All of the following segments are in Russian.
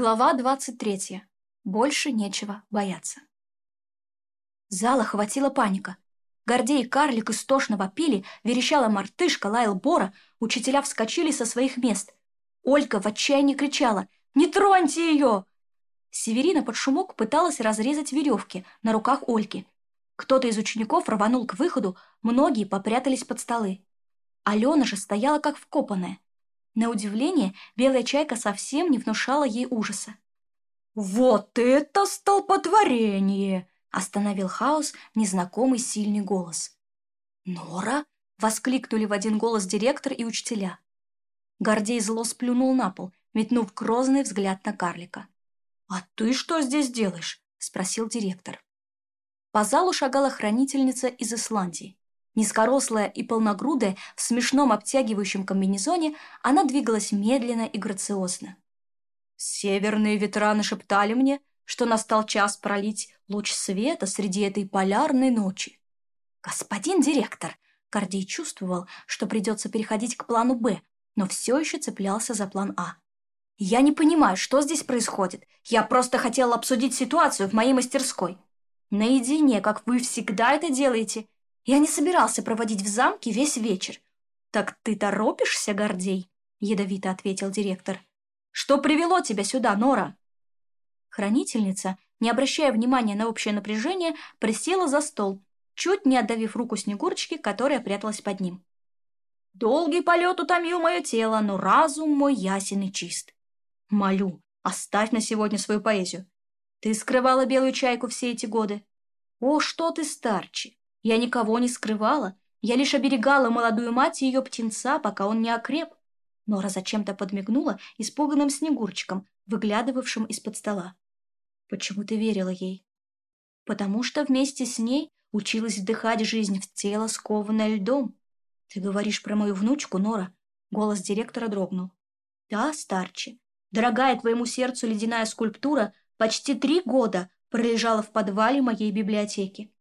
Глава 23. Больше нечего бояться. Зала хватила паника. Гордей и карлик истошно вопили, верещала мартышка, лаял бора, учителя вскочили со своих мест. Олька в отчаянии кричала «Не троньте ее!» Северина под шумок пыталась разрезать веревки на руках Ольки. Кто-то из учеников рванул к выходу, многие попрятались под столы. Алена же стояла как вкопанная – на удивление, белая чайка совсем не внушала ей ужаса. «Вот это столпотворение!» – остановил хаос незнакомый сильный голос. «Нора?» – воскликнули в один голос директор и учителя. Гордей зло сплюнул на пол, метнув грозный взгляд на карлика. «А ты что здесь делаешь?» – спросил директор. По залу шагала хранительница из Исландии. Низкорослая и полногрудая, в смешном обтягивающем комбинезоне, она двигалась медленно и грациозно. Северные ветра нашептали мне, что настал час пролить луч света среди этой полярной ночи. «Господин директор!» Гордей чувствовал, что придется переходить к плану «Б», но все еще цеплялся за план «А». «Я не понимаю, что здесь происходит. Я просто хотел обсудить ситуацию в моей мастерской». «Наедине, как вы всегда это делаете», я не собирался проводить в замке весь вечер. Так ты торопишься, Гордей? Ядовито ответил директор. Что привело тебя сюда, Нора? Хранительница, не обращая внимания на общее напряжение, присела за стол, чуть не отдавив руку Снегурочки, которая пряталась под ним. Долгий полет утомил мое тело, но разум мой ясен и чист. Молю, оставь на сегодня свою поэзию. Ты скрывала белую чайку все эти годы. О, что ты старче! Я никого не скрывала, я лишь оберегала молодую мать и ее птенца, пока он не окреп. Нора зачем-то подмигнула испуганным снегурчиком, выглядывавшим из-под стола. Почему ты верила ей? Потому что вместе с ней училась вдыхать жизнь в тело, скованное льдом. Ты говоришь про мою внучку, Нора? Голос директора дрогнул. Да, старче. Дорогая твоему сердцу ледяная скульптура почти три года пролежала в подвале моей библиотеки.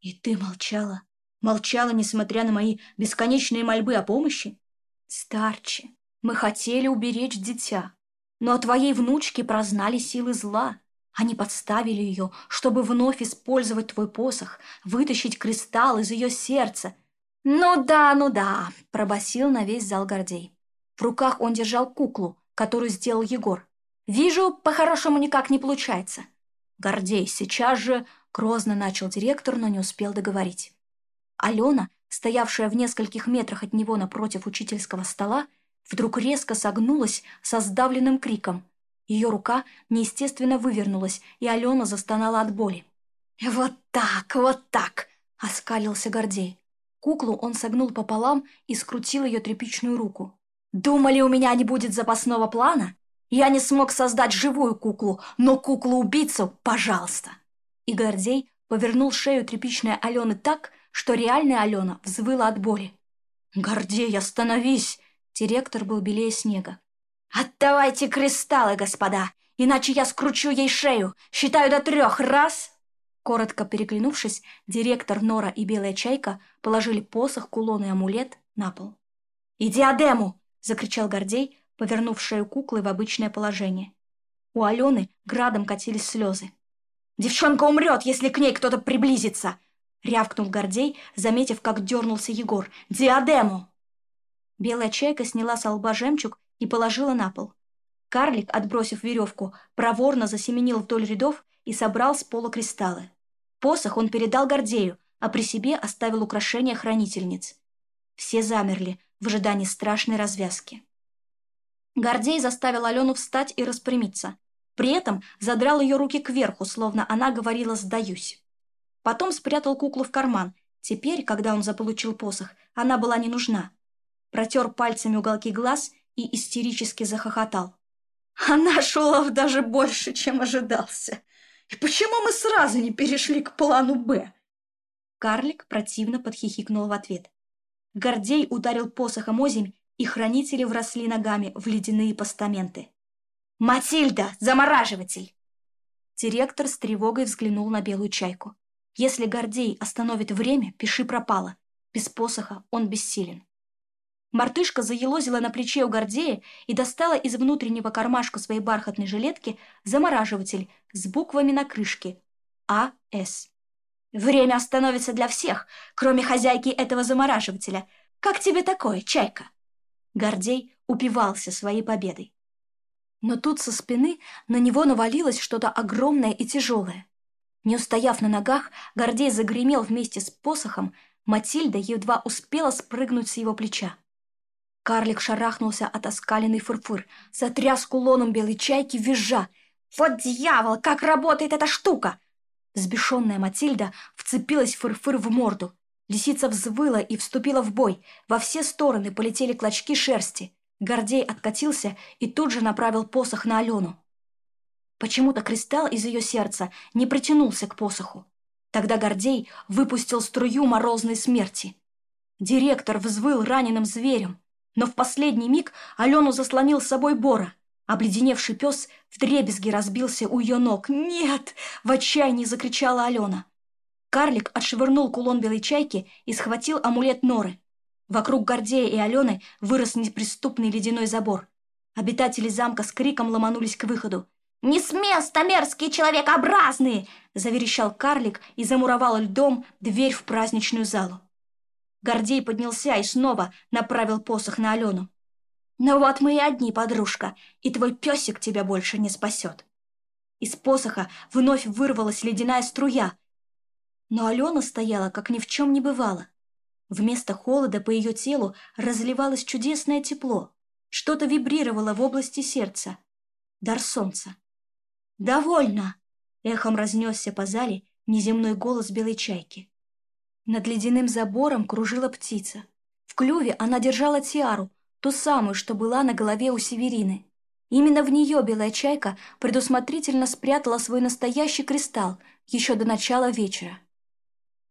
И ты молчала. Молчала, несмотря на мои бесконечные мольбы о помощи. Старче, мы хотели уберечь дитя, но о твоей внучке прознали силы зла. Они подставили ее, чтобы вновь использовать твой посох, вытащить кристалл из ее сердца. «Ну да, ну да», – пробасил на весь зал Гордей. В руках он держал куклу, которую сделал Егор. «Вижу, по-хорошему никак не получается». «Гордей, сейчас же Грозно начал директор, но не успел договорить. Алена, стоявшая в нескольких метрах от него напротив учительского стола, вдруг резко согнулась со сдавленным криком. Ее рука неестественно вывернулась, и Алена застонала от боли. «Вот так, вот так!» — оскалился Гордей. Куклу он согнул пополам и скрутил ее тряпичную руку. «Думали, у меня не будет запасного плана? Я не смог создать живую куклу, но куклу-убийцу — пожалуйста!» И Гордей повернул шею тряпичной Алены так, что реальная Алена взвыла от боли. «Гордей, остановись!» Директор был белее снега. «Отдавайте кристаллы, господа, иначе я скручу ей шею. Считаю до трех. Раз!» Коротко переглянувшись, директор Нора и Белая Чайка положили посох, кулон и амулет на пол. И диадему! — закричал Гордей, повернув шею куклы в обычное положение. У Алены градом катились слезы. Девчонка умрет, если к ней кто-то приблизится!» Рявкнул Гордей, заметив, как дернулся Егор. «Диадему!» Белая чайка сняла с лба жемчуг и положила на пол. Карлик, отбросив веревку, проворно засеменил вдоль рядов и собрал с пола кристаллы. Посох он передал Гордею, а при себе оставил украшение хранительниц. Все замерли в ожидании страшной развязки. Гордей заставил Алену встать и распрямиться. При этом задрал ее руки кверху, словно она говорила «сдаюсь». Потом спрятал куклу в карман. Теперь, когда он заполучил посох, она была не нужна. Протер пальцами уголки глаз и истерически захохотал. Она наш даже больше, чем ожидался. И почему мы сразу не перешли к плану «Б»?» Карлик противно подхихикнул в ответ. Гордей ударил посохом озимь, и хранители вросли ногами в ледяные постаменты. «Матильда, замораживатель!» Директор с тревогой взглянул на белую чайку. Если Гордей остановит время, пиши пропало. Без посоха он бессилен. Мартышка заелозила на плече у Гордея и достала из внутреннего кармашка своей бархатной жилетки замораживатель с буквами на крышке «АС». «Время остановится для всех, кроме хозяйки этого замораживателя. Как тебе такое, чайка?» Гордей упивался своей победой. Но тут со спины на него навалилось что-то огромное и тяжелое. Не устояв на ногах, Гордей загремел вместе с посохом, Матильда едва успела спрыгнуть с его плеча. Карлик шарахнулся от оскаленный фырфыр, сотряс кулоном белой чайки визжа. «Вот дьявол, как работает эта штука!» Взбешенная Матильда вцепилась фырфыр в морду. Лисица взвыла и вступила в бой. Во все стороны полетели клочки шерсти. Гордей откатился и тут же направил посох на Алену. Почему-то кристалл из ее сердца не притянулся к посоху. Тогда Гордей выпустил струю морозной смерти. Директор взвыл раненым зверем, но в последний миг Алену заслонил с собой Бора. Обледеневший пес вдребезги разбился у ее ног. «Нет!» – в отчаянии закричала Алена. Карлик отшвырнул кулон белой чайки и схватил амулет Норы. Вокруг Гордея и Алены вырос неприступный ледяной забор. Обитатели замка с криком ломанулись к выходу. «Не с места, мерзкие человекообразные!» – заверещал карлик и замуровал льдом дверь в праздничную залу. Гордей поднялся и снова направил посох на Алену. «Ну вот мы и одни, подружка, и твой песик тебя больше не спасет». Из посоха вновь вырвалась ледяная струя, но Алена стояла, как ни в чем не бывало. Вместо холода по ее телу разливалось чудесное тепло. Что-то вибрировало в области сердца. Дар солнца. «Довольно!» — эхом разнесся по зале неземной голос белой чайки. Над ледяным забором кружила птица. В клюве она держала тиару, ту самую, что была на голове у Северины. Именно в нее белая чайка предусмотрительно спрятала свой настоящий кристалл еще до начала вечера.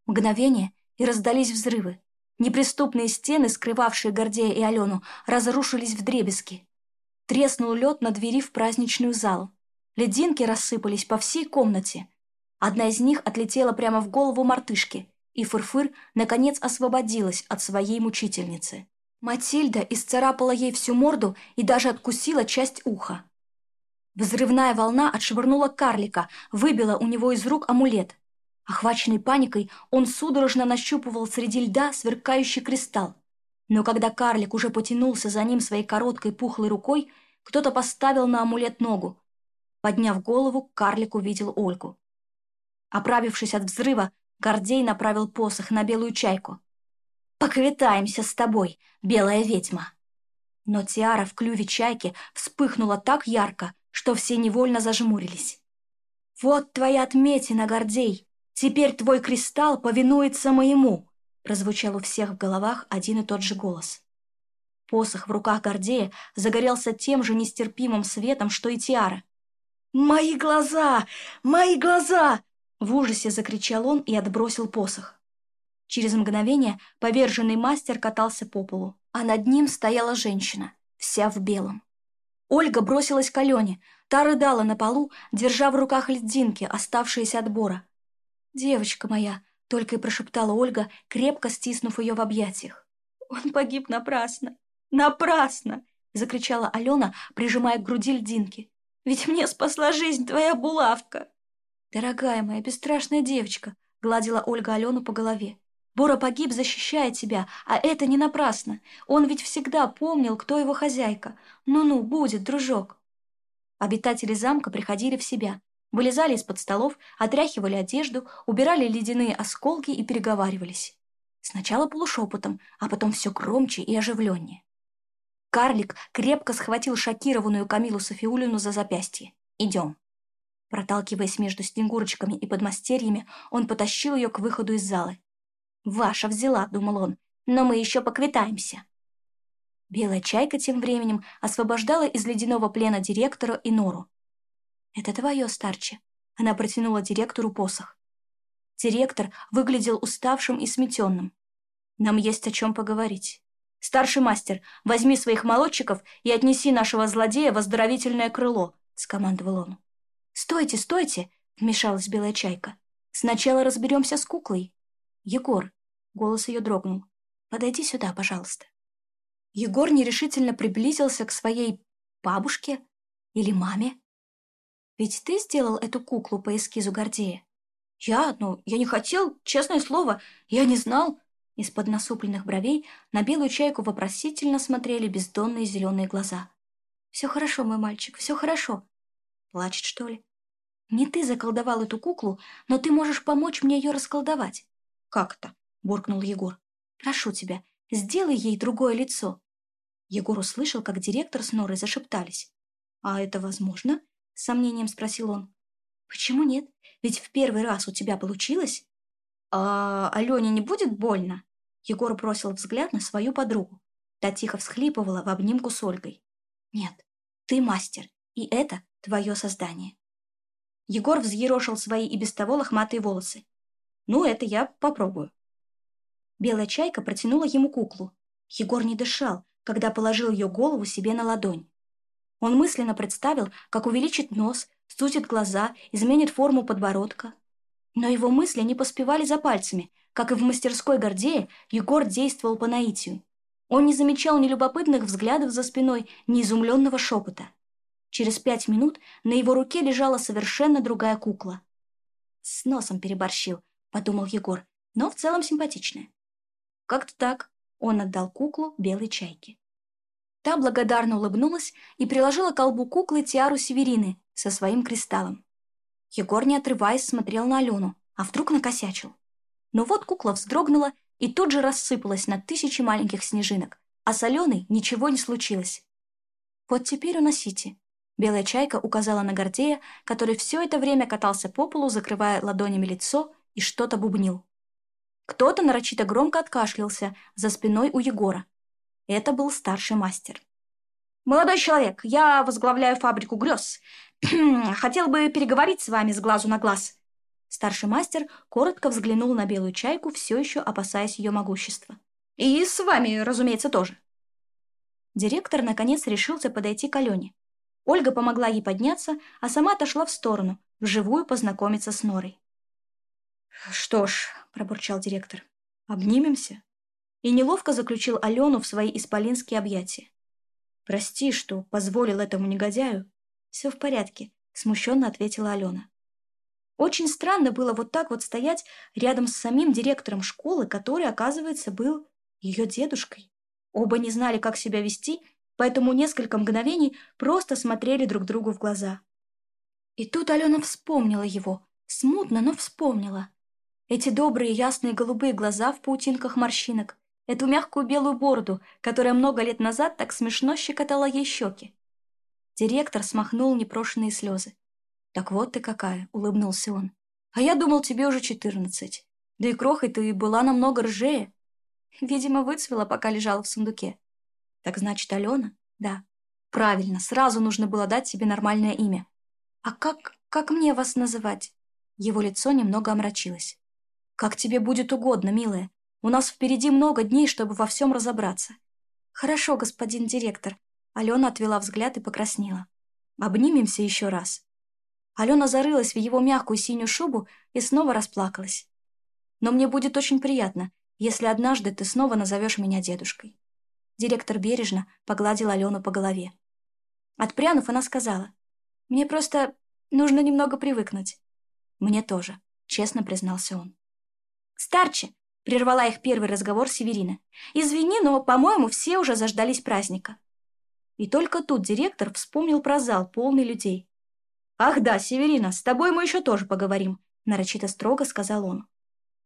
Мгновение, и раздались взрывы. Неприступные стены, скрывавшие Гордея и Алену, разрушились в дребезги. Треснул лед на двери в праздничную зал. Лединки рассыпались по всей комнате. Одна из них отлетела прямо в голову мартышки, и Фырфыр, наконец, освободилась от своей мучительницы. Матильда исцарапала ей всю морду и даже откусила часть уха. Взрывная волна отшвырнула карлика, выбила у него из рук амулет. Охваченный паникой, он судорожно нащупывал среди льда сверкающий кристалл. Но когда карлик уже потянулся за ним своей короткой пухлой рукой, кто-то поставил на амулет ногу. Подняв голову, карлик увидел Ольгу. Оправившись от взрыва, Гордей направил посох на белую чайку. «Поквитаемся с тобой, белая ведьма!» Но тиара в клюве чайки вспыхнула так ярко, что все невольно зажмурились. «Вот твоя отметина, Гордей!» Теперь твой кристалл повинуется моему!» прозвучал у всех в головах один и тот же голос. Посох в руках Гордея загорелся тем же нестерпимым светом, что и Тиара. «Мои глаза! Мои глаза!» В ужасе закричал он и отбросил посох. Через мгновение поверженный мастер катался по полу, а над ним стояла женщина, вся в белом. Ольга бросилась к Алене, та рыдала на полу, держа в руках льдинки, оставшиеся от бора. «Девочка моя!» — только и прошептала Ольга, крепко стиснув ее в объятиях. «Он погиб напрасно! Напрасно!» — закричала Алена, прижимая к груди льдинки. «Ведь мне спасла жизнь твоя булавка!» «Дорогая моя бесстрашная девочка!» — гладила Ольга Алену по голове. «Бора погиб, защищая тебя, а это не напрасно. Он ведь всегда помнил, кто его хозяйка. Ну-ну, будет, дружок!» Обитатели замка приходили в себя, вылезали из-под столов, отряхивали одежду, убирали ледяные осколки и переговаривались. Сначала полушепотом, а потом все громче и оживленнее. Карлик крепко схватил шокированную Камилу Софиулину за запястье. «Идем». Проталкиваясь между снегурочками и подмастерьями, он потащил ее к выходу из залы. «Ваша взяла», — думал он, — «но мы еще поквитаемся». Белая чайка тем временем освобождала из ледяного плена директора и нору. «Это твое, старче!» Она протянула директору посох. Директор выглядел уставшим и сметенным. «Нам есть о чем поговорить. Старший мастер, возьми своих молодчиков и отнеси нашего злодея в оздоровительное крыло», — скомандовал он. «Стойте, стойте!» — вмешалась белая чайка. «Сначала разберемся с куклой». «Егор», — голос ее дрогнул, — «подойди сюда, пожалуйста». Егор нерешительно приблизился к своей бабушке или маме. Ведь ты сделал эту куклу по эскизу Гордея. Я, ну, я не хотел, честное слово, я не знал. Из-под насупленных бровей на белую чайку вопросительно смотрели бездонные зеленые глаза. Все хорошо, мой мальчик, все хорошо. Плачет, что ли? Не ты заколдовал эту куклу, но ты можешь помочь мне ее расколдовать. Как то буркнул Егор. Прошу тебя, сделай ей другое лицо. Егор услышал, как директор с Норой зашептались. «А это возможно?» С сомнением спросил он. «Почему нет? Ведь в первый раз у тебя получилось». «А Алене не будет больно?» Егор бросил взгляд на свою подругу. Та тихо всхлипывала в обнимку с Ольгой. «Нет, ты мастер, и это твое создание». Егор взъерошил свои и без того лохматые волосы. «Ну, это я попробую». Белая чайка протянула ему куклу. Егор не дышал, когда положил ее голову себе на ладонь. Он мысленно представил, как увеличит нос, сузит глаза, изменит форму подбородка. Но его мысли не поспевали за пальцами, как и в мастерской Гордея, Егор действовал по наитию. Он не замечал ни любопытных взглядов за спиной, ни изумленного шепота. Через пять минут на его руке лежала совершенно другая кукла. «С носом переборщил», — подумал Егор, но в целом симпатичная. Как-то так он отдал куклу белой чайке. Та благодарно улыбнулась и приложила к колбу куклы тиару Северины со своим кристаллом. Егор, не отрываясь, смотрел на Алену, а вдруг накосячил. Но вот кукла вздрогнула и тут же рассыпалась на тысячи маленьких снежинок, а с Аленой ничего не случилось. «Вот теперь уносите». Белая чайка указала на Гордея, который все это время катался по полу, закрывая ладонями лицо и что-то бубнил. Кто-то нарочито громко откашлялся за спиной у Егора, это был старший мастер. «Молодой человек, я возглавляю фабрику грез. Хотел бы переговорить с вами с глазу на глаз». Старший мастер коротко взглянул на белую чайку, все еще опасаясь ее могущества. «И с вами, разумеется, тоже». Директор, наконец, решился подойти к Алене. Ольга помогла ей подняться, а сама отошла в сторону, вживую познакомиться с Норой. «Что ж», — пробурчал директор, — «обнимемся?» и неловко заключил Алену в свои исполинские объятия. «Прости, что позволил этому негодяю». «Все в порядке», — смущенно ответила Алена. Очень странно было вот так вот стоять рядом с самим директором школы, который, оказывается, был ее дедушкой. Оба не знали, как себя вести, поэтому несколько мгновений просто смотрели друг другу в глаза. И тут Алена вспомнила его, смутно, но вспомнила. Эти добрые, ясные голубые глаза в паутинках морщинок, эту мягкую белую бороду, которая много лет назад так смешно щекотала ей щеки. Директор смахнул непрошенные слезы. «Так вот ты какая!» — улыбнулся он. «А я думал, тебе уже четырнадцать. Да и крохой ты была намного ржее. Видимо, выцвела, пока лежала в сундуке. Так значит, Алена? Да. Правильно, сразу нужно было дать себе нормальное имя. А как... как мне вас называть?» Его лицо немного омрачилось. «Как тебе будет угодно, милая. У нас впереди много дней, чтобы во всем разобраться. Хорошо, господин директор. Алена отвела взгляд и покраснела. Обнимемся еще раз. Алена зарылась в его мягкую синюю шубу и снова расплакалась. Но мне будет очень приятно, если однажды ты снова назовешь меня дедушкой. Директор бережно погладил Алену по голове. Отпрянув, она сказала. «Мне просто нужно немного привыкнуть». «Мне тоже», — честно признался он. «Старче, Прервала их первый разговор Северина. «Извини, но, по-моему, все уже заждались праздника». И только тут директор вспомнил про зал, полный людей. «Ах да, Северина, с тобой мы еще тоже поговорим», – нарочито строго сказал он.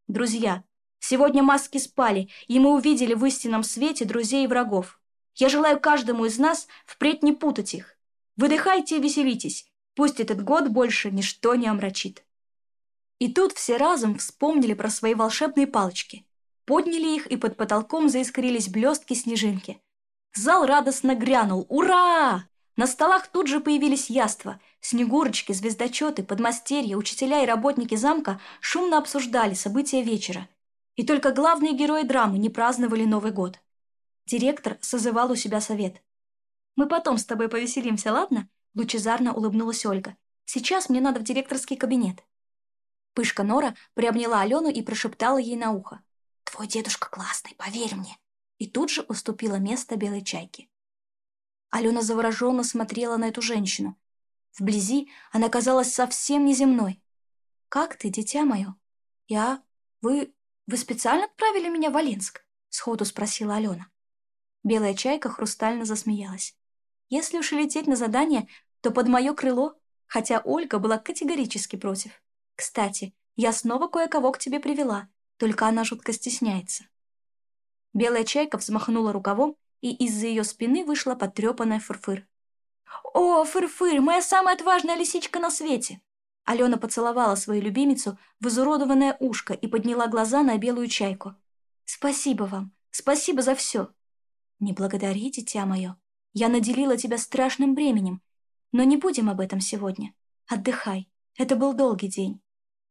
«Друзья, сегодня маски спали, и мы увидели в истинном свете друзей и врагов. Я желаю каждому из нас впредь не путать их. Выдыхайте и веселитесь, пусть этот год больше ничто не омрачит». И тут все разом вспомнили про свои волшебные палочки. Подняли их, и под потолком заискрились блестки-снежинки. Зал радостно грянул «Ура!». На столах тут же появились яства. Снегурочки, звездочеты, подмастерья, учителя и работники замка шумно обсуждали события вечера. И только главные герои драмы не праздновали Новый год. Директор созывал у себя совет. «Мы потом с тобой повеселимся, ладно?» Лучезарно улыбнулась Ольга. «Сейчас мне надо в директорский кабинет». Пышка Нора приобняла Алену и прошептала ей на ухо. «Твой дедушка классный, поверь мне!» И тут же уступила место белой чайке. Алена завороженно смотрела на эту женщину. Вблизи она казалась совсем неземной. «Как ты, дитя мое?» «Я... Вы... Вы специально отправили меня в Валенск?» Сходу спросила Алена. Белая чайка хрустально засмеялась. «Если уж и лететь на задание, то под мое крыло», хотя Ольга была категорически против. Кстати, я снова кое-кого к тебе привела, только она жутко стесняется». Белая чайка взмахнула рукавом, и из-за ее спины вышла потрепанная фырфыр. «О, фырфыр, моя самая отважная лисичка на свете!» Алена поцеловала свою любимицу в изуродованное ушко и подняла глаза на белую чайку. «Спасибо вам! Спасибо за все!» «Не благодари, дитя мое! Я наделила тебя страшным бременем, но не будем об этом сегодня. Отдыхай!» Это был долгий день.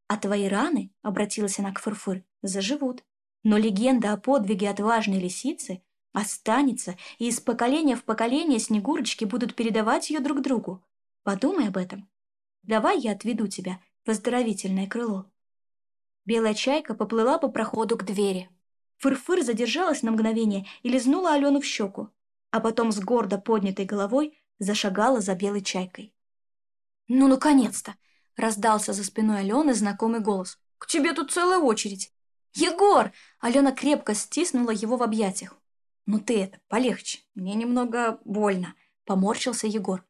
А твои раны, — обратилась она к Фурфур, — заживут. Но легенда о подвиге отважной лисицы останется, и из поколения в поколение снегурочки будут передавать ее друг другу. Подумай об этом. Давай я отведу тебя в оздоровительное крыло. Белая чайка поплыла по проходу к двери. Фырфыр задержалась на мгновение и лизнула Алену в щеку, а потом с гордо поднятой головой зашагала за белой чайкой. «Ну, наконец-то!» Раздался за спиной Алены знакомый голос. «К тебе тут целая очередь!» «Егор!» Алена крепко стиснула его в объятиях. «Ну ты это, полегче, мне немного больно», — поморщился Егор.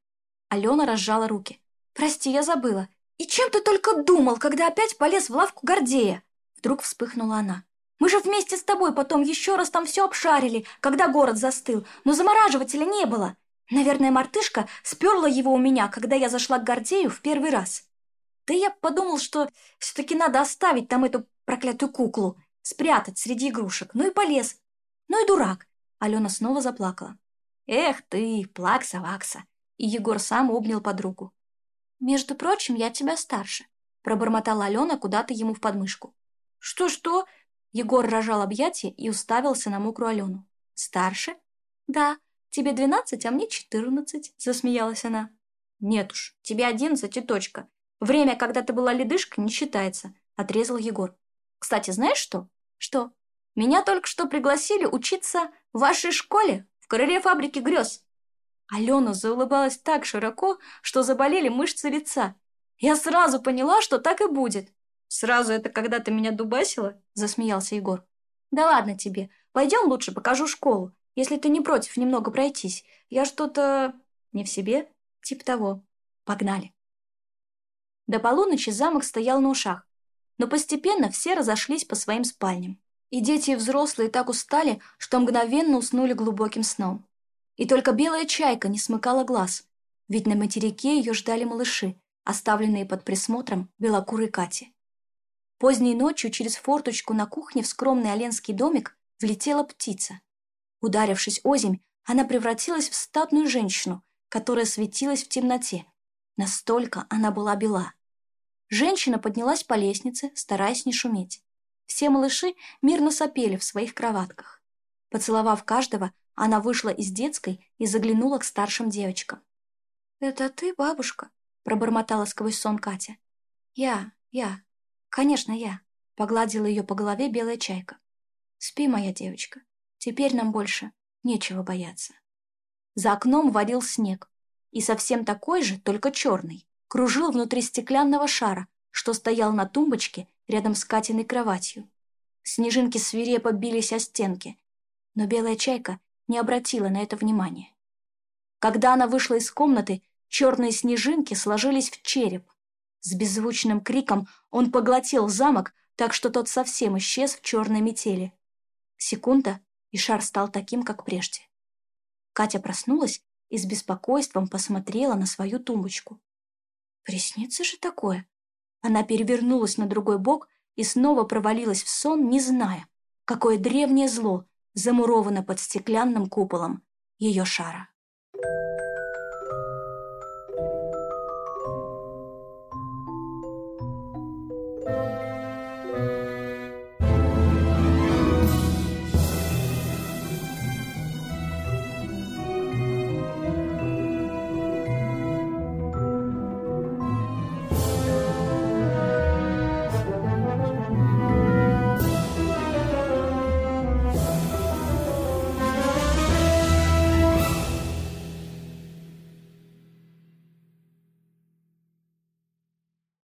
Алена разжала руки. «Прости, я забыла. И чем ты только думал, когда опять полез в лавку Гордея?» Вдруг вспыхнула она. «Мы же вместе с тобой потом еще раз там все обшарили, когда город застыл, но замораживателя не было. Наверное, мартышка сперла его у меня, когда я зашла к Гордею в первый раз». Да я подумал, что все-таки надо оставить там эту проклятую куклу, спрятать среди игрушек. Ну и полез. Ну и дурак. Алена снова заплакала. Эх ты, плакса-вакса. И Егор сам обнял подругу. «Между прочим, я тебя старше», – пробормотала Алена куда-то ему в подмышку. «Что-что?» Егор рожал объятия и уставился на мокрую Алену. «Старше?» «Да, тебе двенадцать, а мне четырнадцать», – засмеялась она. «Нет уж, тебе одиннадцать и точка. Время, когда ты была ледышка, не считается», — отрезал Егор. «Кстати, знаешь что?» «Что?» «Меня только что пригласили учиться в вашей школе, в крыле фабрики грез». Алена заулыбалась так широко, что заболели мышцы лица. «Я сразу поняла, что так и будет». «Сразу это когда ты меня дубасила?» – засмеялся Егор. «Да ладно тебе. Пойдем лучше покажу школу, если ты не против немного пройтись. Я что-то... не в себе. Типа того. Погнали». До полуночи замок стоял на ушах, но постепенно все разошлись по своим спальням. И дети и взрослые так устали, что мгновенно уснули глубоким сном. И только белая чайка не смыкала глаз, ведь на материке ее ждали малыши, оставленные под присмотром белокурой Кати. Поздней ночью через форточку на кухне в скромный оленский домик влетела птица. Ударившись озимь, она превратилась в статную женщину, которая светилась в темноте. Настолько она была бела. Женщина поднялась по лестнице, стараясь не шуметь. Все малыши мирно сопели в своих кроватках. Поцеловав каждого, она вышла из детской и заглянула к старшим девочкам. «Это ты, бабушка?» – пробормотала сквозь сон Катя. «Я, я, конечно, я», – погладила ее по голове белая чайка. «Спи, моя девочка, теперь нам больше нечего бояться». За окном варил снег, и совсем такой же, только черный кружил внутри стеклянного шара, что стоял на тумбочке рядом с Катиной кроватью. Снежинки свирепо бились о стенки, но белая чайка не обратила на это внимания. Когда она вышла из комнаты, черные снежинки сложились в череп. С беззвучным криком он поглотил замок, так что тот совсем исчез в черной метели. Секунда, и шар стал таким, как прежде. Катя проснулась и с беспокойством посмотрела на свою тумбочку. Приснится же такое? Она перевернулась на другой бок и снова провалилась в сон, не зная, какое древнее зло замуровано под стеклянным куполом ее шара.